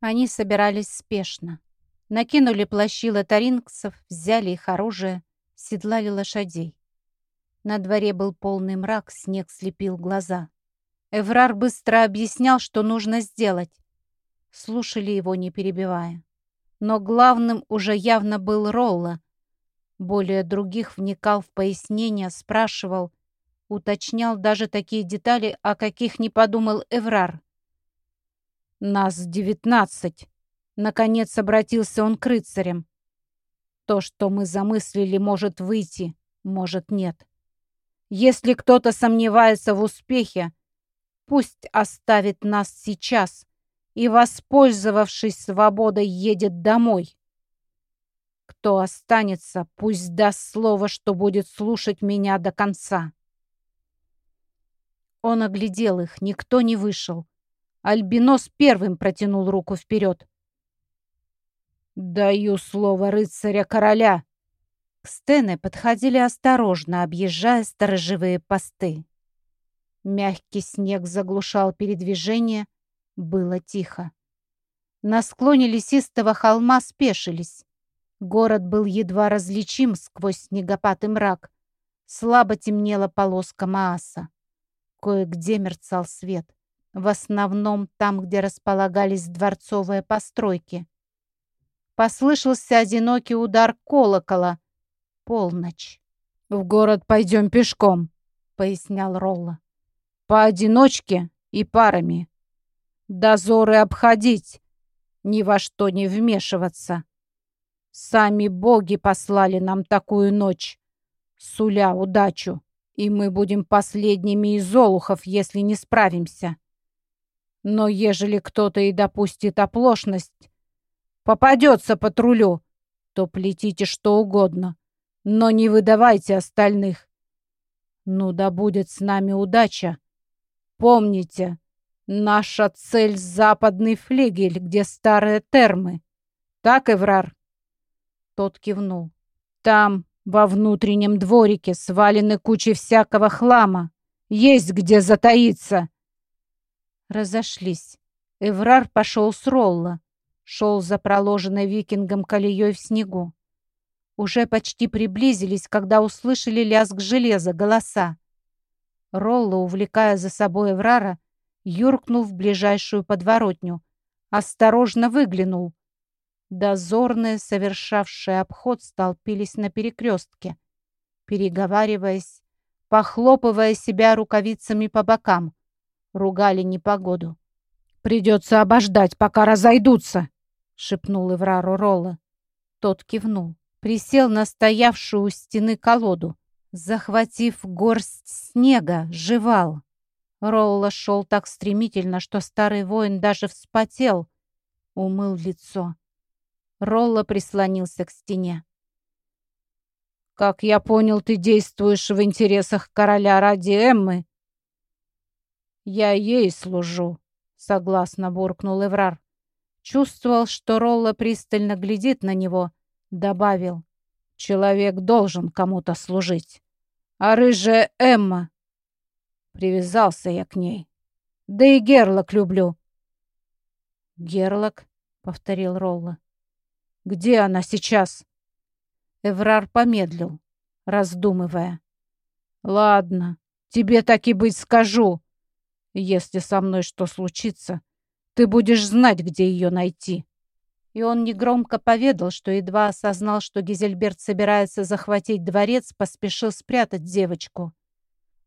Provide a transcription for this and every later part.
Они собирались спешно. Накинули плащи лотарингцев, взяли их оружие, седлали лошадей. На дворе был полный мрак, снег слепил глаза. Эврар быстро объяснял, что нужно сделать. Слушали его, не перебивая. Но главным уже явно был Ролла. Более других вникал в пояснения, спрашивал, уточнял даже такие детали, о каких не подумал Эврар. «Нас девятнадцать!» Наконец обратился он к рыцарям. «То, что мы замыслили, может выйти, может нет. Если кто-то сомневается в успехе, пусть оставит нас сейчас и, воспользовавшись свободой, едет домой. Кто останется, пусть даст слово, что будет слушать меня до конца». Он оглядел их, никто не вышел. Альбинос первым протянул руку вперед. «Даю слово рыцаря-короля!» К стене подходили осторожно, объезжая сторожевые посты. Мягкий снег заглушал передвижение, было тихо. На склоне лесистого холма спешились. Город был едва различим сквозь снегопад и мрак. Слабо темнела полоска Мааса. Кое-где мерцал свет. В основном там, где располагались дворцовые постройки. Послышался одинокий удар колокола. Полночь. «В город пойдем пешком», — пояснял Ролла. «Поодиночке и парами. Дозоры обходить, ни во что не вмешиваться. Сами боги послали нам такую ночь, суля удачу и мы будем последними из олухов, если не справимся. Но ежели кто-то и допустит оплошность, попадется патрулю, то плетите что угодно, но не выдавайте остальных. Ну да будет с нами удача. Помните, наша цель — западный флигель, где старые термы. Так, Эврар?» Тот кивнул. «Там во внутреннем дворике свалены кучи всякого хлама. Есть где затаиться. Разошлись. Эврар пошел с Ролла. Шел за проложенной викингом колеей в снегу. Уже почти приблизились, когда услышали лязг железа, голоса. Ролла, увлекая за собой Эврара, юркнул в ближайшую подворотню. Осторожно выглянул. Дозорные, совершавшие обход, столпились на перекрестке, переговариваясь, похлопывая себя рукавицами по бокам. Ругали непогоду. «Придется обождать, пока разойдутся!» — шепнул Эврару Ролла. Тот кивнул, присел на стоявшую у стены колоду. Захватив горсть снега, жевал. Ролла шел так стремительно, что старый воин даже вспотел, умыл лицо. Ролла прислонился к стене. «Как я понял, ты действуешь в интересах короля ради Эммы?» «Я ей служу», — согласно буркнул Эврар. Чувствовал, что Ролла пристально глядит на него, добавил. «Человек должен кому-то служить. А рыжая Эмма...» Привязался я к ней. «Да и Герлок люблю». «Герлок?» — повторил Ролла. Где она сейчас?» Эврар помедлил, раздумывая. «Ладно, тебе так и быть скажу. Если со мной что случится, ты будешь знать, где ее найти». И он негромко поведал, что едва осознал, что Гизельберт собирается захватить дворец, поспешил спрятать девочку.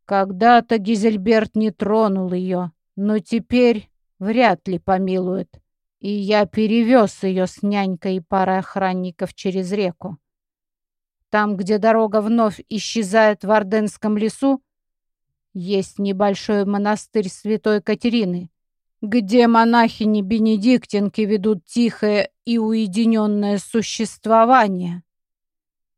Когда-то Гизельберт не тронул ее, но теперь вряд ли помилует и я перевез ее с нянькой и парой охранников через реку. Там, где дорога вновь исчезает в Орденском лесу, есть небольшой монастырь Святой Катерины, где монахини-бенедиктинки ведут тихое и уединенное существование.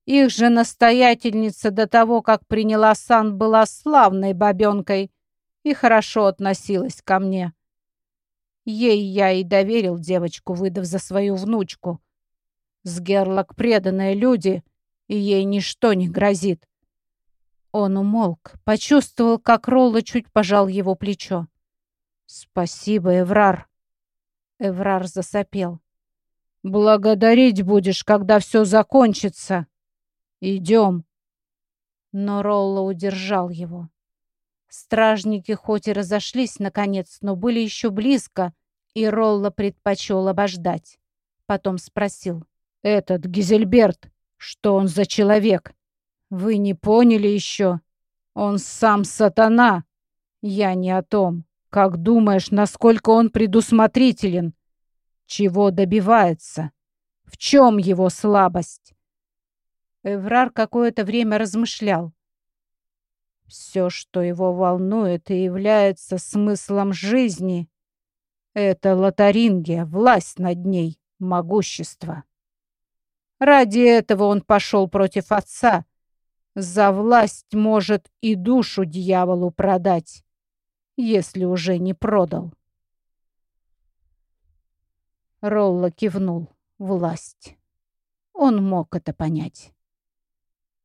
Их же настоятельница до того, как приняла сан, была славной бабенкой и хорошо относилась ко мне. Ей я и доверил девочку, выдав за свою внучку. С Герлок преданные люди, и ей ничто не грозит. Он умолк, почувствовал, как Ролла чуть пожал его плечо. «Спасибо, Эврар». Эврар засопел. «Благодарить будешь, когда все закончится. Идем». Но Ролла удержал его. Стражники хоть и разошлись, наконец, но были еще близко, и Ролла предпочел обождать. Потом спросил. «Этот Гизельберт, что он за человек? Вы не поняли еще? Он сам сатана. Я не о том. Как думаешь, насколько он предусмотрителен? Чего добивается? В чем его слабость?» Эврар какое-то время размышлял. Все, что его волнует и является смыслом жизни, это лотарингия, власть над ней, могущество. Ради этого он пошел против отца. За власть может и душу дьяволу продать, если уже не продал. Ролла кивнул. Власть. Он мог это понять.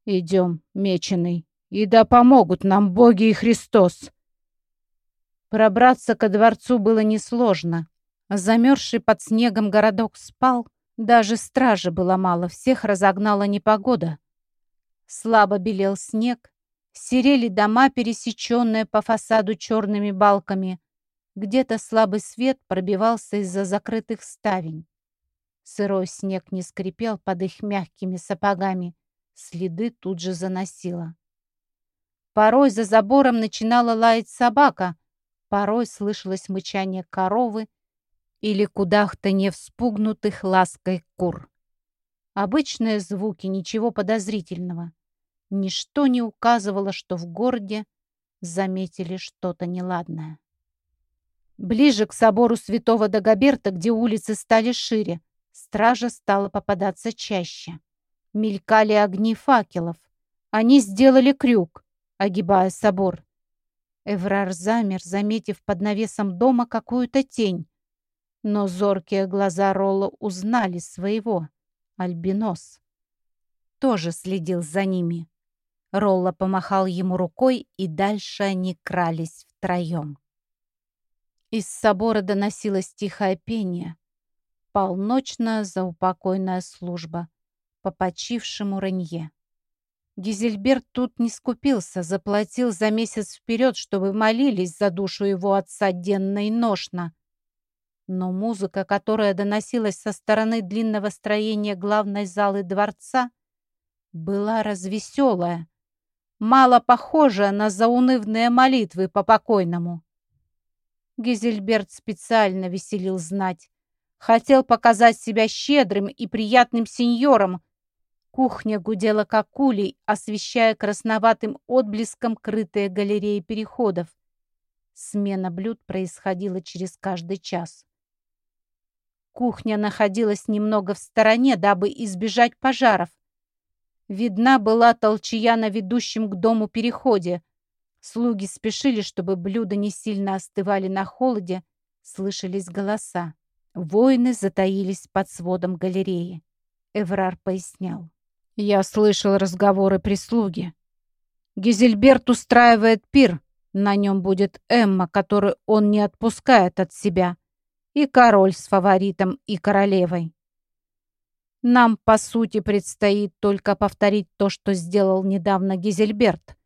Идем, меченый, и да помогут нам боги и Христос. Пробраться ко дворцу было несложно. Замерзший под снегом городок спал, даже стражи было мало, всех разогнала непогода. Слабо белел снег, серели дома, пересеченные по фасаду черными балками. Где-то слабый свет пробивался из-за закрытых ставень. Сырой снег не скрипел под их мягкими сапогами. Следы тут же заносило. Порой за забором начинала лаять собака, порой слышалось мычание коровы или кудахтанье вспугнутых лаской кур. Обычные звуки, ничего подозрительного. Ничто не указывало, что в городе заметили что-то неладное. Ближе к собору святого Дагоберта, где улицы стали шире, стража стала попадаться чаще. Мелькали огни факелов. Они сделали крюк, огибая собор. Эврар замер, заметив под навесом дома какую-то тень. Но зоркие глаза Ролла узнали своего. Альбинос. Тоже следил за ними. Ролла помахал ему рукой, и дальше они крались втроем. Из собора доносилось тихое пение. Полночная заупокойная служба по почившему Ренье. Гизельберт тут не скупился, заплатил за месяц вперед, чтобы молились за душу его отца денно и ношно. Но музыка, которая доносилась со стороны длинного строения главной залы дворца, была развеселая, мало похожая на заунывные молитвы по покойному. Гизельберт специально веселил знать. Хотел показать себя щедрым и приятным сеньором, Кухня гудела как улей, освещая красноватым отблеском крытые галереи переходов. Смена блюд происходила через каждый час. Кухня находилась немного в стороне, дабы избежать пожаров. Видна была толчья на ведущем к дому переходе. Слуги спешили, чтобы блюда не сильно остывали на холоде. Слышались голоса. Воины затаились под сводом галереи. Эврар пояснял. Я слышал разговоры прислуги. Гизельберт устраивает пир. На нем будет Эмма, которую он не отпускает от себя. И король с фаворитом, и королевой. Нам, по сути, предстоит только повторить то, что сделал недавно Гизельберт.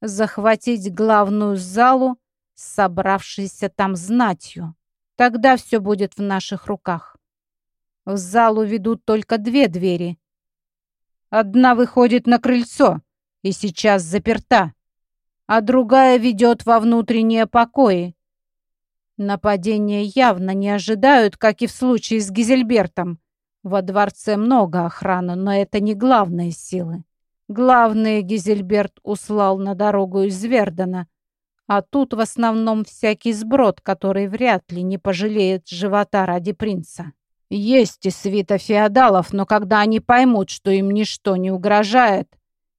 Захватить главную залу, собравшейся там знатью. Тогда все будет в наших руках. В залу ведут только две двери — Одна выходит на крыльцо и сейчас заперта, а другая ведет во внутренние покои. Нападения явно не ожидают, как и в случае с Гизельбертом. Во дворце много охраны, но это не главные силы. Главное Гизельберт услал на дорогу из Вердена, а тут в основном всякий сброд, который вряд ли не пожалеет живота ради принца. Есть и свита феодалов, но когда они поймут, что им ничто не угрожает,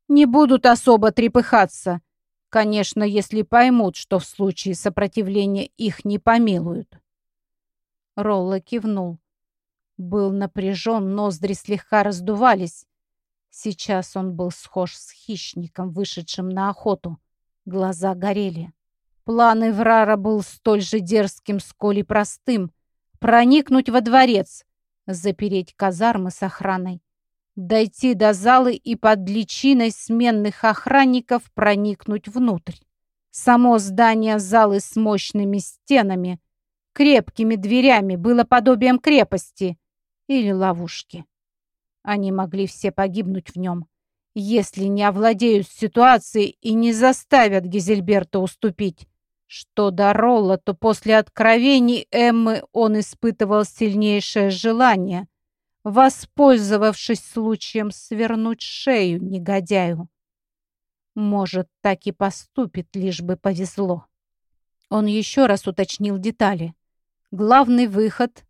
не будут особо трепыхаться. Конечно, если поймут, что в случае сопротивления их не помилуют. Ролла кивнул. Был напряжен, ноздри слегка раздувались. Сейчас он был схож с хищником, вышедшим на охоту. Глаза горели. План Эврара был столь же дерзким, сколь и простым — проникнуть во дворец, запереть казармы с охраной, дойти до залы и под личиной сменных охранников проникнуть внутрь. Само здание залы с мощными стенами, крепкими дверями было подобием крепости или ловушки. Они могли все погибнуть в нем, если не овладеют ситуацией и не заставят Гизельберта уступить. Что до Ролла, то после откровений Эммы он испытывал сильнейшее желание, воспользовавшись случаем, свернуть шею негодяю. Может, так и поступит, лишь бы повезло. Он еще раз уточнил детали. Главный выход,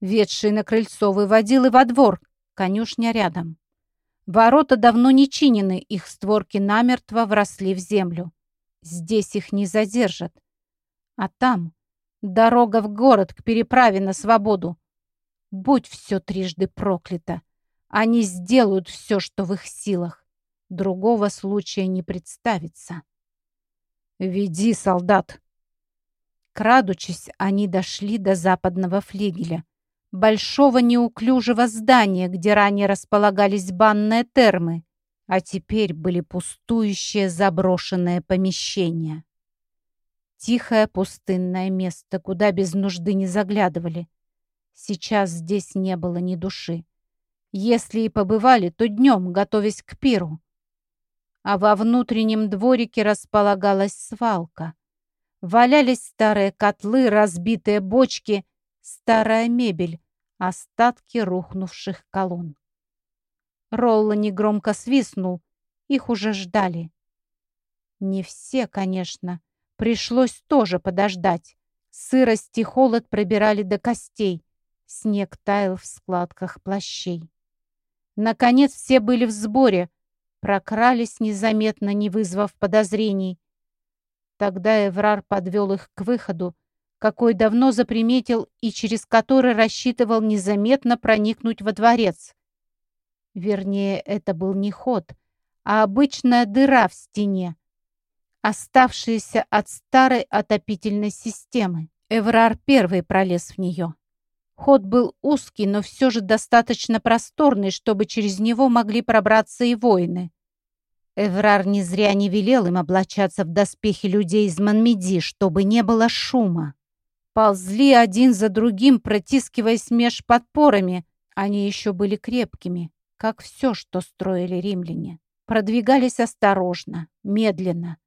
ведший на крыльцо, выводил и во двор, конюшня рядом. Ворота давно не чинены, их створки намертво вросли в землю. Здесь их не задержат. А там дорога в город к переправе на свободу. Будь все трижды проклято. Они сделают все, что в их силах. Другого случая не представится. «Веди, солдат!» Крадучись, они дошли до западного флигеля, большого неуклюжего здания, где ранее располагались банные термы а теперь были пустующие заброшенные помещения. Тихое пустынное место, куда без нужды не заглядывали. Сейчас здесь не было ни души. Если и побывали, то днем, готовясь к пиру. А во внутреннем дворике располагалась свалка. Валялись старые котлы, разбитые бочки, старая мебель, остатки рухнувших колонн. Ролла негромко свистнул. Их уже ждали. Не все, конечно. Пришлось тоже подождать. Сырость и холод пробирали до костей. Снег таял в складках плащей. Наконец все были в сборе. Прокрались незаметно, не вызвав подозрений. Тогда Эврар подвел их к выходу, какой давно заприметил и через который рассчитывал незаметно проникнуть во дворец. Вернее, это был не ход, а обычная дыра в стене, оставшаяся от старой отопительной системы. Эврар первый пролез в нее. Ход был узкий, но все же достаточно просторный, чтобы через него могли пробраться и воины. Эврар не зря не велел им облачаться в доспехи людей из Манмеди, чтобы не было шума. Ползли один за другим, протискиваясь меж подпорами. Они еще были крепкими как все, что строили римляне. Продвигались осторожно, медленно.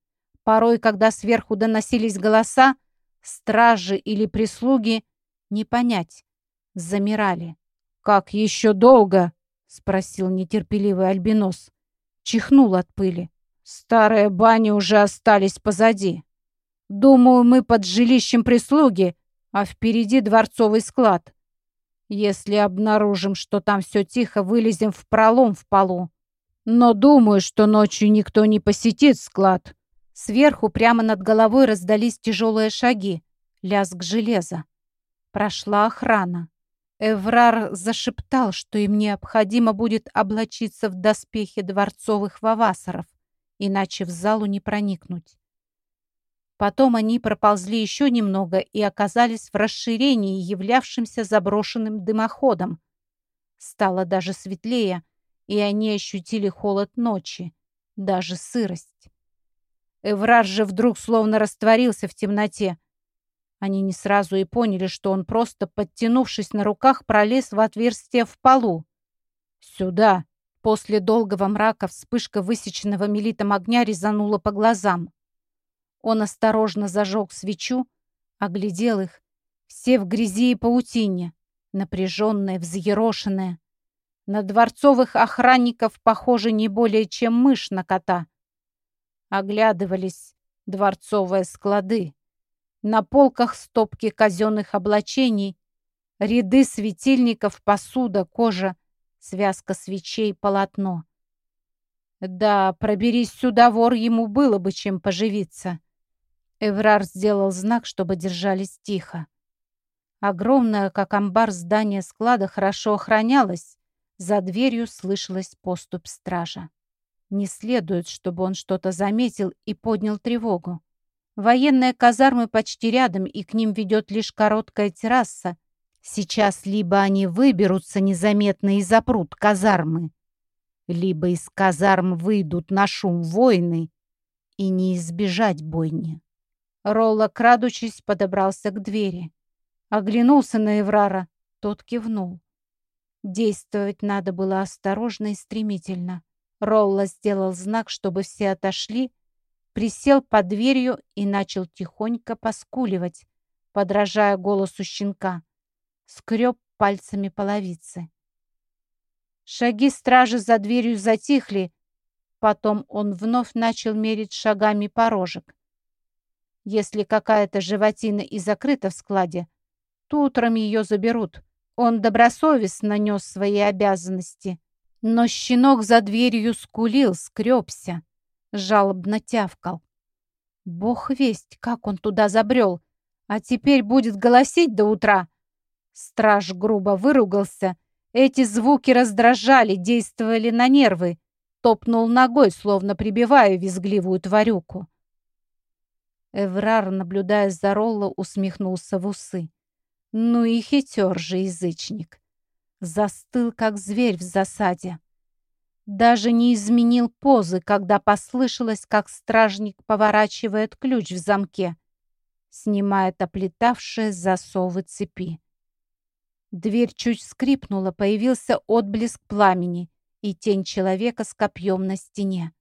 Порой, когда сверху доносились голоса, стражи или прислуги, не понять, замирали. «Как еще долго?» — спросил нетерпеливый альбинос. Чихнул от пыли. «Старые бани уже остались позади. Думаю, мы под жилищем прислуги, а впереди дворцовый склад. Если обнаружим, что там все тихо, вылезем в пролом в полу. Но думаю, что ночью никто не посетит склад. Сверху прямо над головой раздались тяжелые шаги. Лязг железа. Прошла охрана. Эврар зашептал, что им необходимо будет облачиться в доспехи дворцовых вавасаров, иначе в залу не проникнуть. Потом они проползли еще немного и оказались в расширении, являвшемся заброшенным дымоходом. Стало даже светлее, и они ощутили холод ночи, даже сырость. Эвраж же вдруг словно растворился в темноте. Они не сразу и поняли, что он просто, подтянувшись на руках, пролез в отверстие в полу. «Сюда!» После долгого мрака вспышка высеченного мелитом огня резанула по глазам. Он осторожно зажег свечу, оглядел их. Все в грязи и паутине, напряженные, взъерошенные. На дворцовых охранников похоже не более чем мышь на кота. Оглядывались дворцовые склады. На полках стопки казенных облачений, ряды светильников, посуда, кожа, связка свечей, полотно. Да, проберись сюда вор, ему было бы чем поживиться. Эврар сделал знак, чтобы держались тихо. Огромное, как амбар, здание склада хорошо охранялось. За дверью слышалась поступь стража. Не следует, чтобы он что-то заметил и поднял тревогу. Военные казармы почти рядом, и к ним ведет лишь короткая терраса Сейчас либо они выберутся незаметно и запрут казармы, либо из казарм выйдут на шум войны, и не избежать бойни. Ролла, крадучись, подобрался к двери. Оглянулся на Еврара, тот кивнул. Действовать надо было осторожно и стремительно. Ролла сделал знак, чтобы все отошли, присел под дверью и начал тихонько поскуливать, подражая голосу щенка. Скреб пальцами половицы. Шаги стражи за дверью затихли, потом он вновь начал мерить шагами порожек. Если какая-то животина и закрыта в складе, то утром ее заберут. Он добросовестно нес свои обязанности. Но щенок за дверью скулил, скребся, жалобно тявкал. Бог весть, как он туда забрел, а теперь будет голосить до утра. Страж грубо выругался. Эти звуки раздражали, действовали на нервы. Топнул ногой, словно прибивая визгливую тварюку. Эврар, наблюдая за Ролло, усмехнулся в усы. Ну и хитер же язычник. Застыл, как зверь в засаде. Даже не изменил позы, когда послышалось, как стражник поворачивает ключ в замке, снимает оплетавшие засовы цепи. Дверь чуть скрипнула, появился отблеск пламени и тень человека с копьем на стене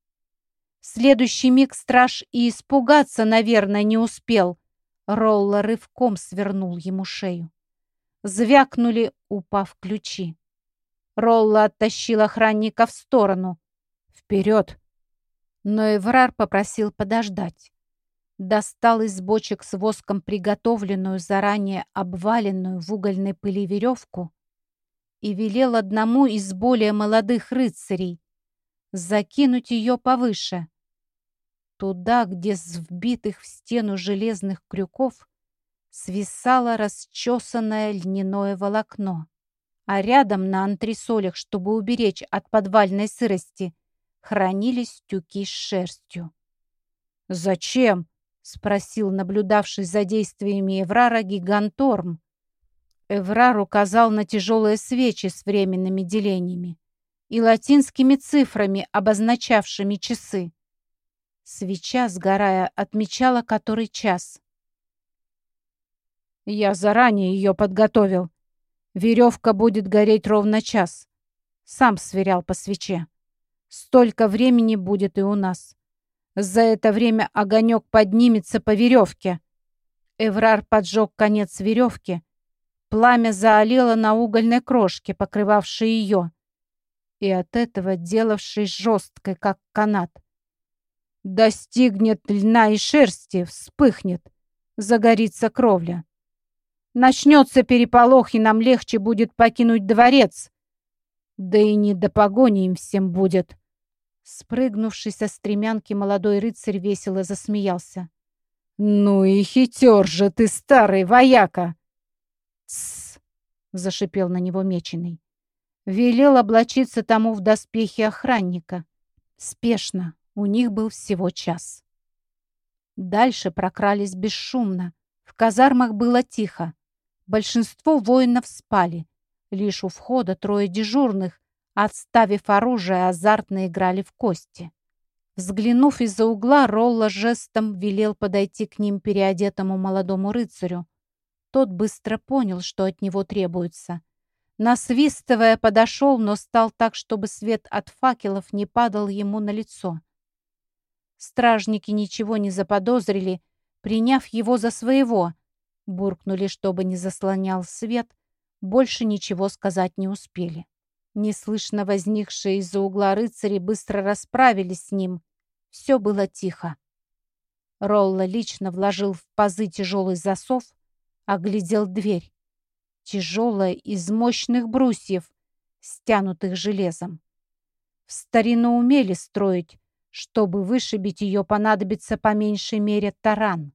следующий миг страж и испугаться, наверное, не успел. Ролла рывком свернул ему шею. Звякнули, упав ключи. Ролла оттащил охранника в сторону. «Вперед!» Но Эврар попросил подождать. Достал из бочек с воском приготовленную, заранее обваленную в угольной пыли веревку и велел одному из более молодых рыцарей закинуть ее повыше, Туда, где с вбитых в стену железных крюков свисало расчесанное льняное волокно, а рядом на антресолях, чтобы уберечь от подвальной сырости, хранились тюки с шерстью. «Зачем?» — спросил наблюдавший за действиями Эврара гиганторм. Эврар указал на тяжелые свечи с временными делениями и латинскими цифрами, обозначавшими часы. Свеча, сгорая, отмечала который час. «Я заранее ее подготовил. Веревка будет гореть ровно час. Сам сверял по свече. Столько времени будет и у нас. За это время огонек поднимется по веревке». Эврар поджег конец веревки. Пламя заолело на угольной крошке, покрывавшей ее, и от этого делавшей жесткой, как канат. Достигнет льна и шерсти, вспыхнет, загорится кровля. Начнется переполох, и нам легче будет покинуть дворец. Да и не до погони им всем будет. Спрыгнувший со стремянки молодой рыцарь весело засмеялся. «Ну и хитер же ты, старый вояка!» «Тссс!» — зашипел на него меченый. Велел облачиться тому в доспехи охранника. Спешно, у них был всего час. Дальше прокрались бесшумно. В казармах было тихо. Большинство воинов спали. Лишь у входа трое дежурных, отставив оружие, азартно играли в кости. Взглянув из-за угла, Ролла жестом велел подойти к ним переодетому молодому рыцарю. Тот быстро понял, что от него требуется. Насвистывая, подошел, но стал так, чтобы свет от факелов не падал ему на лицо. Стражники ничего не заподозрили, приняв его за своего. Буркнули, чтобы не заслонял свет, больше ничего сказать не успели. Неслышно возникшие из-за угла рыцари быстро расправились с ним. Все было тихо. Ролла лично вложил в пазы тяжелый засов, оглядел дверь. Тяжелая из мощных брусьев, стянутых железом. В старину умели строить, чтобы вышибить ее, понадобится по меньшей мере таран.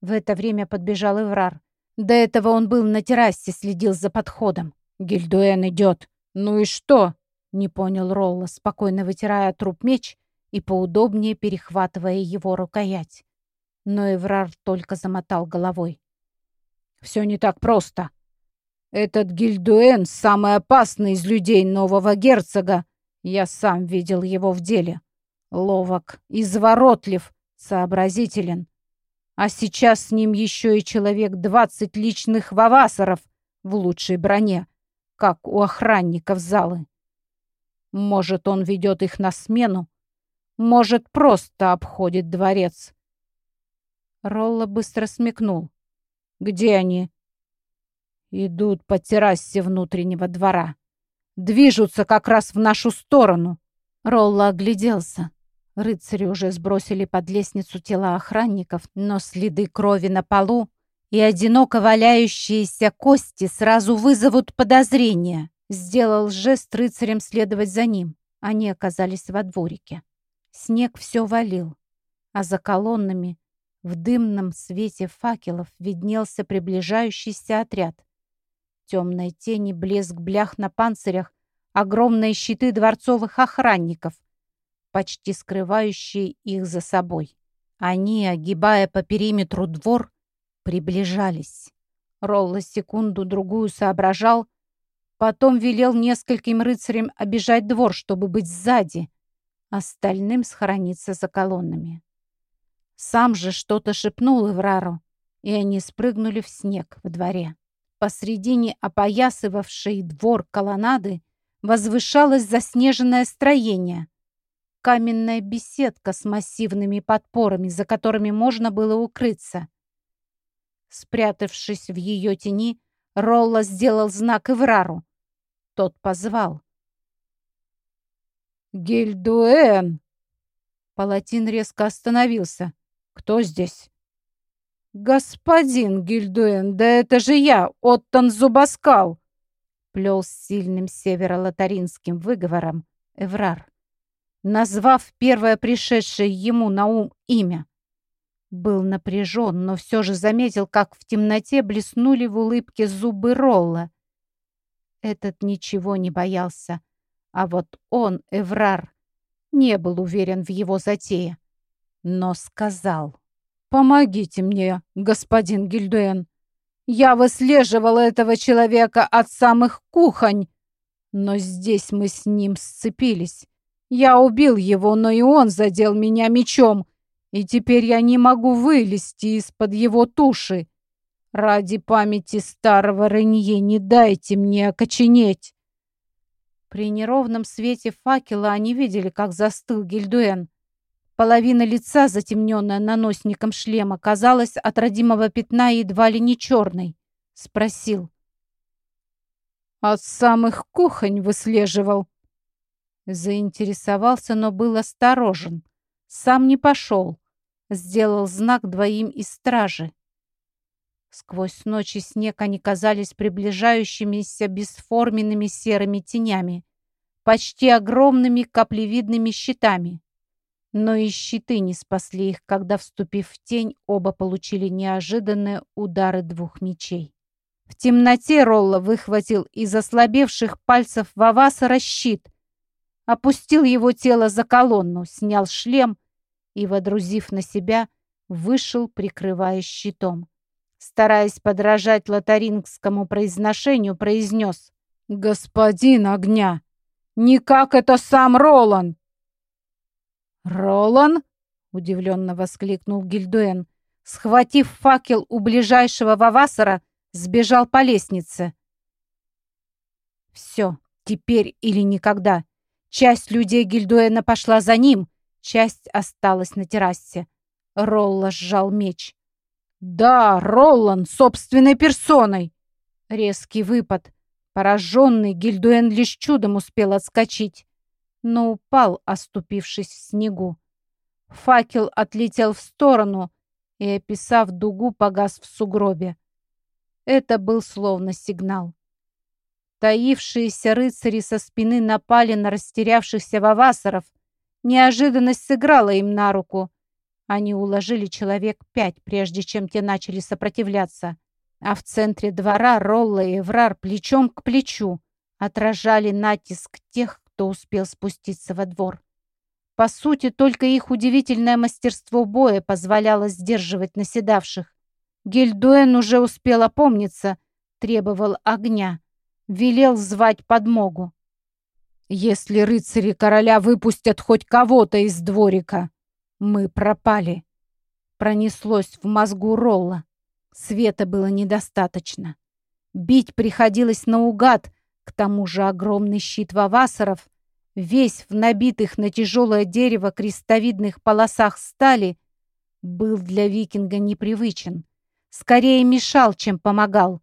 В это время подбежал Эврар. До этого он был на террасе, следил за подходом. «Гильдуэн идет!» «Ну и что?» — не понял Ролла, спокойно вытирая труп меч и поудобнее перехватывая его рукоять. Но Эврар только замотал головой. «Все не так просто. Этот Гильдуэн самый опасный из людей нового герцога. Я сам видел его в деле. Ловок, изворотлив, сообразителен. А сейчас с ним еще и человек двадцать личных вавасоров в лучшей броне, как у охранников залы. Может, он ведет их на смену, может, просто обходит дворец. Ролла быстро смекнул. «Где они?» «Идут по террасе внутреннего двора. Движутся как раз в нашу сторону». Ролла огляделся. Рыцари уже сбросили под лестницу тела охранников, но следы крови на полу и одиноко валяющиеся кости сразу вызовут подозрения. Сделал жест рыцарям следовать за ним. Они оказались во дворике. Снег все валил, а за колоннами в дымном свете факелов виднелся приближающийся отряд. Темные тени, блеск блях на панцирях, огромные щиты дворцовых охранников, почти скрывающие их за собой. Они, огибая по периметру двор, приближались. Ролла секунду-другую соображал, потом велел нескольким рыцарям обижать двор, чтобы быть сзади, остальным схорониться за колоннами. Сам же что-то шепнул Иврару, и они спрыгнули в снег в дворе. Посредине опоясывавшей двор колоннады возвышалось заснеженное строение. Каменная беседка с массивными подпорами, за которыми можно было укрыться. Спрятавшись в ее тени, Ролла сделал знак Иврару. Тот позвал. «Гильдуэн!» Палатин резко остановился. «Кто здесь?» «Господин Гильдуэн, да это же я, Оттон Зубаскал!» Плел с сильным северо-латаринским выговором Эврар, назвав первое пришедшее ему на ум имя. Был напряжен, но все же заметил, как в темноте блеснули в улыбке зубы Ролла. Этот ничего не боялся. А вот он, Эврар, не был уверен в его затее, но сказал. «Помогите мне, господин Гильдуэн. Я выслеживал этого человека от самых кухонь, но здесь мы с ним сцепились. Я убил его, но и он задел меня мечом, и теперь я не могу вылезти из-под его туши. Ради памяти старого Ренье не дайте мне окоченеть. При неровном свете факела они видели, как застыл Гильдуэн. Половина лица, затемненная наносником шлема, казалась от родимого пятна едва ли не черной. Спросил. «От самых кухонь выслеживал?» Заинтересовался, но был осторожен. Сам не пошел. Сделал знак двоим из стражи. Сквозь ночь и снег они казались приближающимися бесформенными серыми тенями, почти огромными каплевидными щитами. Но и щиты не спасли их, когда, вступив в тень, оба получили неожиданные удары двух мечей. В темноте Ролла выхватил из ослабевших пальцев Вавасара щит, опустил его тело за колонну, снял шлем и, водрузив на себя, вышел, прикрывая щитом стараясь подражать лотарингскому произношению, произнес «Господин огня! Не как это сам Ролан!» «Ролан?» — удивленно воскликнул Гильдуэн. Схватив факел у ближайшего Вавасара, сбежал по лестнице. «Все, теперь или никогда!» Часть людей Гильдуэна пошла за ним, часть осталась на террасе. Ролла сжал меч. «Да, Ролан, собственной персоной!» Резкий выпад. Пораженный Гильдуэн лишь чудом успел отскочить, но упал, оступившись в снегу. Факел отлетел в сторону и, описав дугу, погас в сугробе. Это был словно сигнал. Таившиеся рыцари со спины напали на растерявшихся вавасаров. Неожиданность сыграла им на руку — они уложили человек пять, прежде чем те начали сопротивляться. А в центре двора Ролла и Эврар плечом к плечу отражали натиск тех, кто успел спуститься во двор. По сути, только их удивительное мастерство боя позволяло сдерживать наседавших. Гильдуэн уже успел опомниться, требовал огня, велел звать подмогу. «Если рыцари короля выпустят хоть кого-то из дворика, мы пропали», пронеслось в мозгу Ролла. Света было недостаточно. Бить приходилось наугад, к тому же огромный щит вавасаров, весь в набитых на тяжелое дерево крестовидных полосах стали, был для викинга непривычен. Скорее мешал, чем помогал.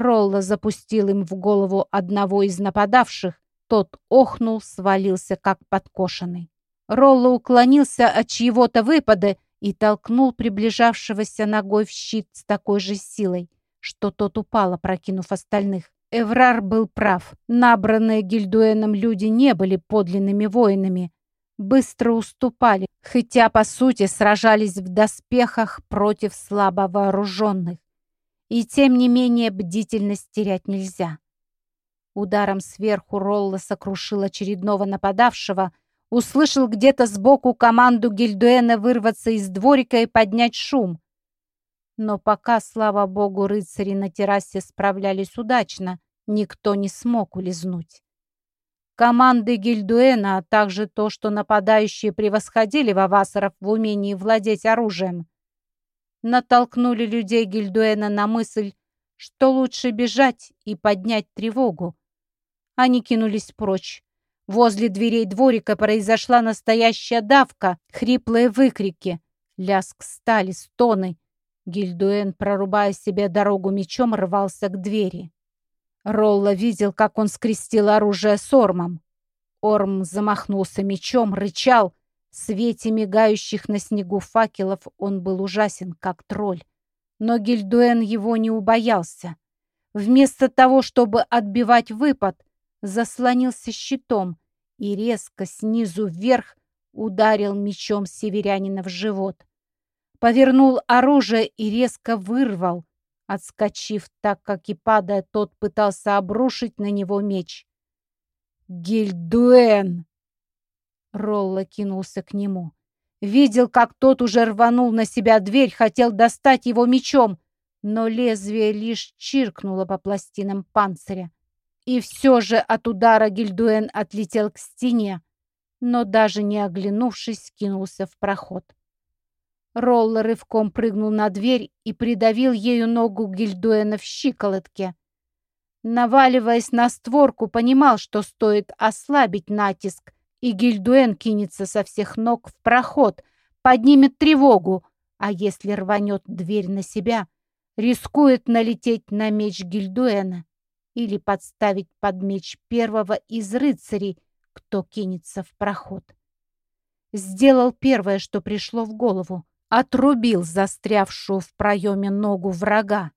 Ролла запустил им в голову одного из нападавших, тот охнул, свалился, как подкошенный. Ролла уклонился от чьего-то выпада и толкнул приближавшегося ногой в щит с такой же силой, что тот упал, опрокинув остальных. Эврар был прав. Набранные Гильдуэном люди не были подлинными воинами. Быстро уступали, хотя, по сути, сражались в доспехах против слабо вооруженных. И тем не менее бдительность терять нельзя. Ударом сверху Ролла сокрушил очередного нападавшего, услышал где-то сбоку команду Гильдуэна вырваться из дворика и поднять шум. Но пока, слава богу, рыцари на террасе справлялись удачно, никто не смог улизнуть. Команды Гильдуэна, а также то, что нападающие превосходили Вавасаров в умении владеть оружием, натолкнули людей Гильдуэна на мысль, что лучше бежать и поднять тревогу. Они кинулись прочь. Возле дверей дворика произошла настоящая давка, хриплые выкрики, лязг стали, стоны — Гильдуэн, прорубая себе дорогу мечом, рвался к двери. Ролла видел, как он скрестил оружие с Ормом. Орм замахнулся мечом, рычал. В свете мигающих на снегу факелов он был ужасен, как тролль. Но Гильдуэн его не убоялся. Вместо того, чтобы отбивать выпад, заслонился щитом и резко снизу вверх ударил мечом северянина в живот повернул оружие и резко вырвал, отскочив так, как и падая, тот пытался обрушить на него меч. «Гильдуэн!» Ролла кинулся к нему. Видел, как тот уже рванул на себя дверь, хотел достать его мечом, но лезвие лишь чиркнуло по пластинам панциря. И все же от удара Гильдуэн отлетел к стене, но даже не оглянувшись, кинулся в проход. Роллер рывком прыгнул на дверь и придавил ею ногу Гильдуэна в щиколотке. Наваливаясь на створку, понимал, что стоит ослабить натиск, и Гильдуэн кинется со всех ног в проход, поднимет тревогу, а если рванет дверь на себя, рискует налететь на меч Гильдуэна или подставить под меч первого из рыцарей, кто кинется в проход. Сделал первое, что пришло в голову отрубил застрявшую в проеме ногу врага.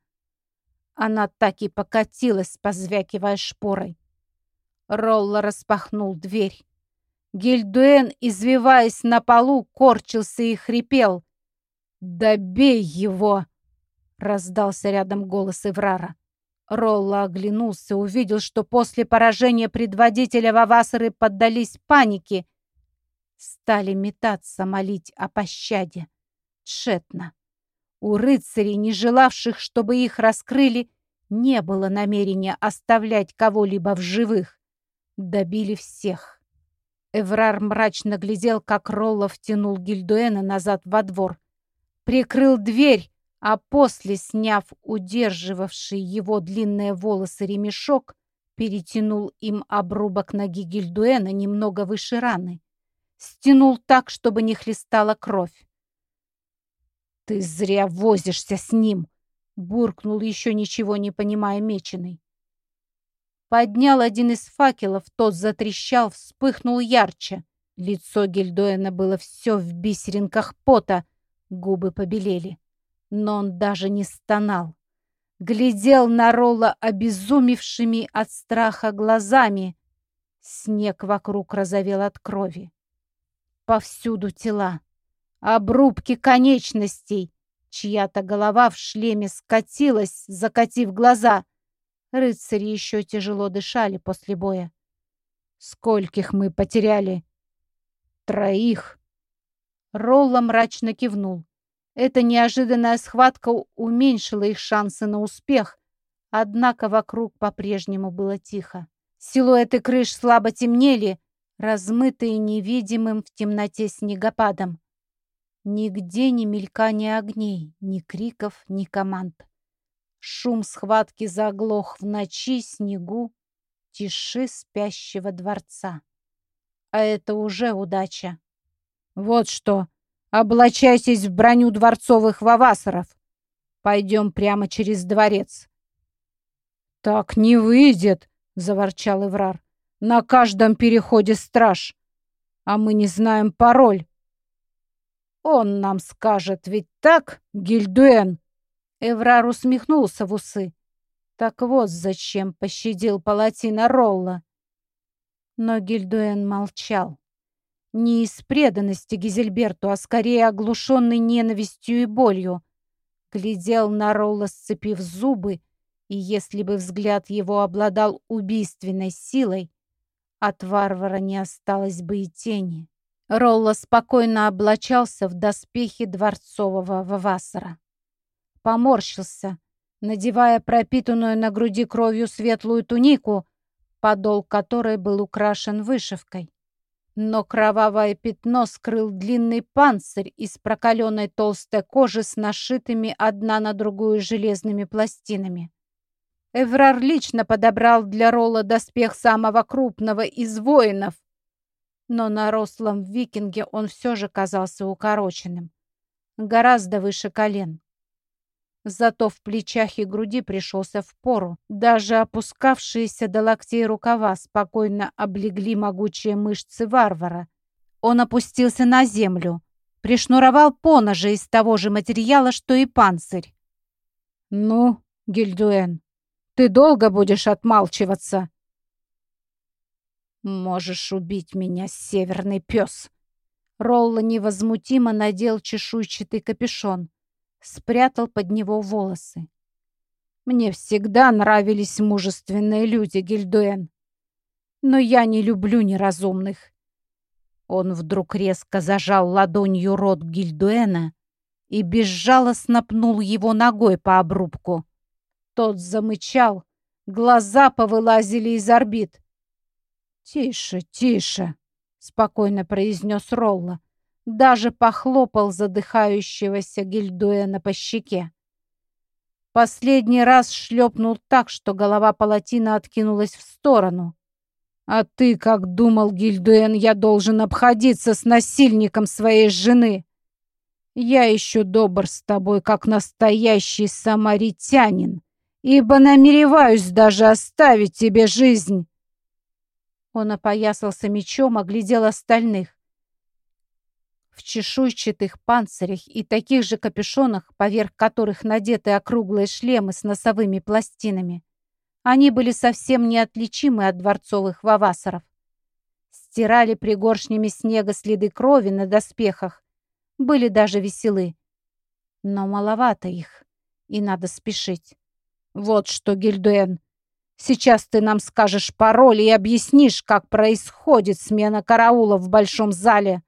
Она так и покатилась, позвякивая шпорой. Ролла распахнул дверь. Гильдуэн, извиваясь на полу, корчился и хрипел. «Добей его!» — раздался рядом голос Иврара. Ролла оглянулся, увидел, что после поражения предводителя Вавасары поддались панике. Стали метаться, молить о пощаде. Тщетно. У рыцарей, не желавших, чтобы их раскрыли, не было намерения оставлять кого-либо в живых. Добили всех. Эврар мрачно глядел, как Роллов тянул Гильдуэна назад во двор. Прикрыл дверь, а после, сняв удерживавший его длинные волосы ремешок, перетянул им обрубок ноги Гильдуэна немного выше раны. Стянул так, чтобы не хлестала кровь. «Ты зря возишься с ним!» — буркнул еще ничего не понимая меченый. Поднял один из факелов, тот затрещал, вспыхнул ярче. Лицо Гильдоэна было все в бисеринках пота, губы побелели. Но он даже не стонал. Глядел на Ролла обезумевшими от страха глазами. Снег вокруг разовел от крови. Повсюду тела обрубки конечностей. Чья-то голова в шлеме скатилась, закатив глаза. Рыцари еще тяжело дышали после боя. «Скольких мы потеряли?» «Троих». Ролла мрачно кивнул. Эта неожиданная схватка уменьшила их шансы на успех, Однако вокруг по-прежнему было тихо. Силуэты крыш слабо темнели, размытые невидимым в темноте снегопадом. Нигде ни мелькания огней, ни криков, ни команд. Шум схватки заглох в ночи, снегу, тиши спящего дворца. А это уже удача. Вот что, облачайтесь в броню дворцовых вавасаров. Пойдем прямо через дворец. Так не выйдет, заворчал Эврар. На каждом переходе страж, а мы не знаем пароль. Он нам скажет, ведь так, Гильдуэн?» Эврар усмехнулся в усы. Так вот зачем пощадил палатина Ролла. Но Гильдуэн молчал. Не из преданности Гизельберту, а скорее оглушенный ненавистью и болью. Глядел на Ролла, сцепив зубы, и если бы взгляд его обладал убийственной силой, от варвара не осталось бы и тени. Ролла спокойно облачался в доспехи дворцового вавасара. Поморщился, надевая пропитанную на груди кровью светлую тунику, подол которой был украшен вышивкой. Но кровавое пятно скрыл длинный панцирь из прокаленной толстой кожи с нашитыми одна на другую железными пластинами. Эврар лично подобрал для Ролла доспех самого крупного из воинов, но на рослом викинге он все же казался укороченным, гораздо выше колен. Зато в плечах и груди пришелся в пору. Даже опускавшиеся до локтей рукава спокойно облегли могучие мышцы варвара. Он опустился на землю, пришнуровал поножи из того же материала, что и панцирь. «Ну, Гильдуэн, ты долго будешь отмалчиваться?» «Можешь убить меня, северный пес!» Ролла невозмутимо надел чешуйчатый капюшон, спрятал под него волосы. «Мне всегда нравились мужественные люди, Гильдуэн, но я не люблю неразумных». Он вдруг резко зажал ладонью рот Гильдуэна и безжалостно пнул его ногой по обрубку. Тот замычал, глаза повылазили из орбит. «Тише, тише!» — спокойно произнес Ролла. Даже похлопал задыхающегося Гильдуэна по щеке. Последний раз шлепнул так, что голова палатина откинулась в сторону. «А ты как думал, Гильдуэн, я должен обходиться с насильником своей жены? Я еще добр с тобой, как настоящий самаритянин, ибо намереваюсь даже оставить тебе жизнь». Он опоясался мечом, оглядел остальных. В чешуйчатых панцирях и таких же капюшонах, поверх которых надеты округлые шлемы с носовыми пластинами, они были совсем неотличимы от дворцовых вавасаров. Стирали пригоршнями снега следы крови на доспехах, были даже веселы. Но маловато их, и надо спешить. Вот что, Гильдуэн, Сейчас ты нам скажешь пароль и объяснишь, как происходит смена караула в большом зале».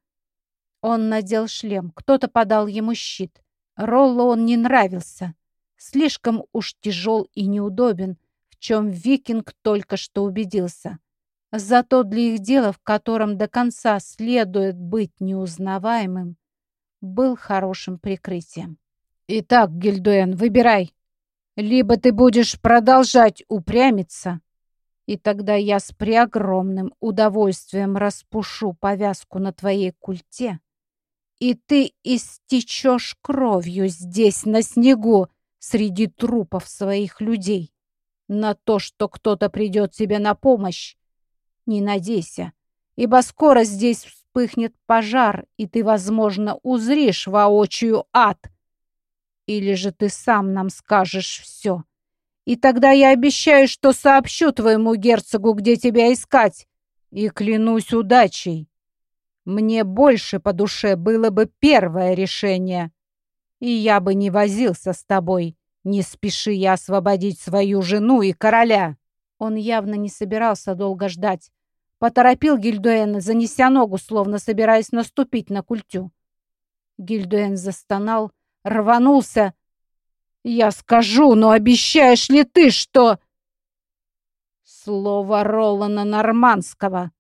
Он надел шлем, кто-то подал ему щит. Ролло он не нравился. Слишком уж тяжел и неудобен, в чем викинг только что убедился. Зато для их дела, в котором до конца следует быть неузнаваемым, был хорошим прикрытием. «Итак, Гильдуэн, выбирай, либо ты будешь продолжать упрямиться, и тогда я с преогромным удовольствием распушу повязку на твоей культе, и ты истечешь кровью здесь, на снегу, среди трупов своих людей. На то, что кто-то придет тебе на помощь, не надейся, ибо скоро здесь вспыхнет пожар, и ты, возможно, узришь воочию ад — или же ты сам нам скажешь все. И тогда я обещаю, что сообщу твоему герцогу, где тебя искать. И клянусь удачей. Мне больше по душе было бы первое решение. И я бы не возился с тобой. Не спеши я освободить свою жену и короля. Он явно не собирался долго ждать. Поторопил Гильдуэна, занеся ногу, словно собираясь наступить на культю. Гильдуэн застонал, рванулся Я скажу, но обещаешь ли ты, что...» Слово Ролана Нормандского.